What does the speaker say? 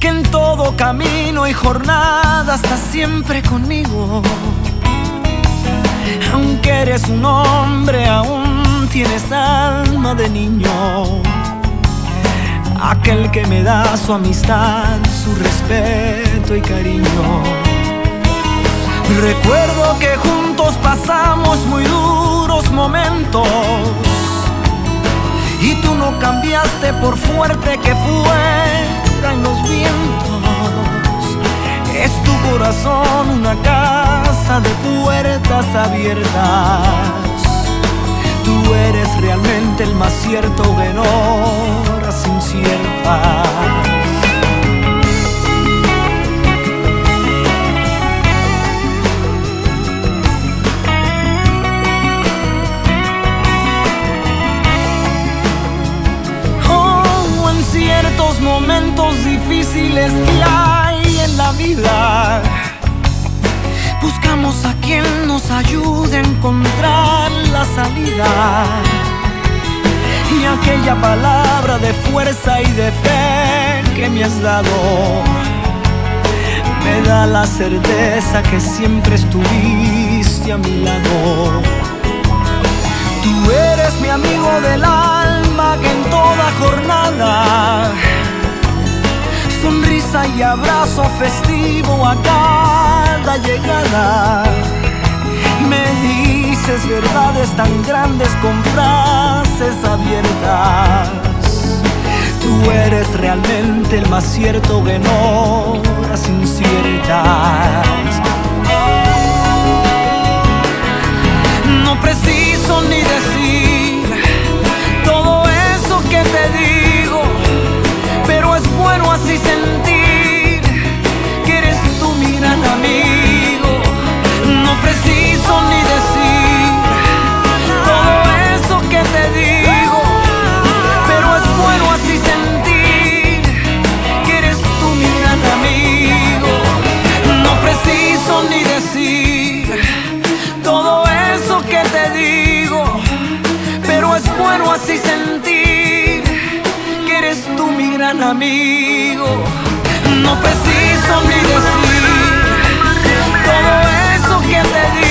que en todo camino y jornada está siempre conmigo. Aunque eres un hombre, aún tienes alma de niño. Aquel que me da su amistad, su respeto y cariño. Recuerdo que juntos pasamos muy duros momentos y tú no cambiaste fuerte que fueran los vientos. Es tu corazón una casa de puertas abiertas. Tú eres realmente el más cierto en horas inciertas. Que hay en la vida. Buscamos a quien nos ayude a encontrar la salida. Y aquella palabra de fuerza y de fe que me has dado me da la certeza que siempre estuviste a mi lado. Tú eres mi amigo del alma y abrazo festivo a cada llegada. Me dices verdades tan grandes con frases abiertas. Tú eres realmente el más cierto en horas inciertas. Así sentir que eres tú mi gran amigo. No preciso ni decir todo eso que te digo.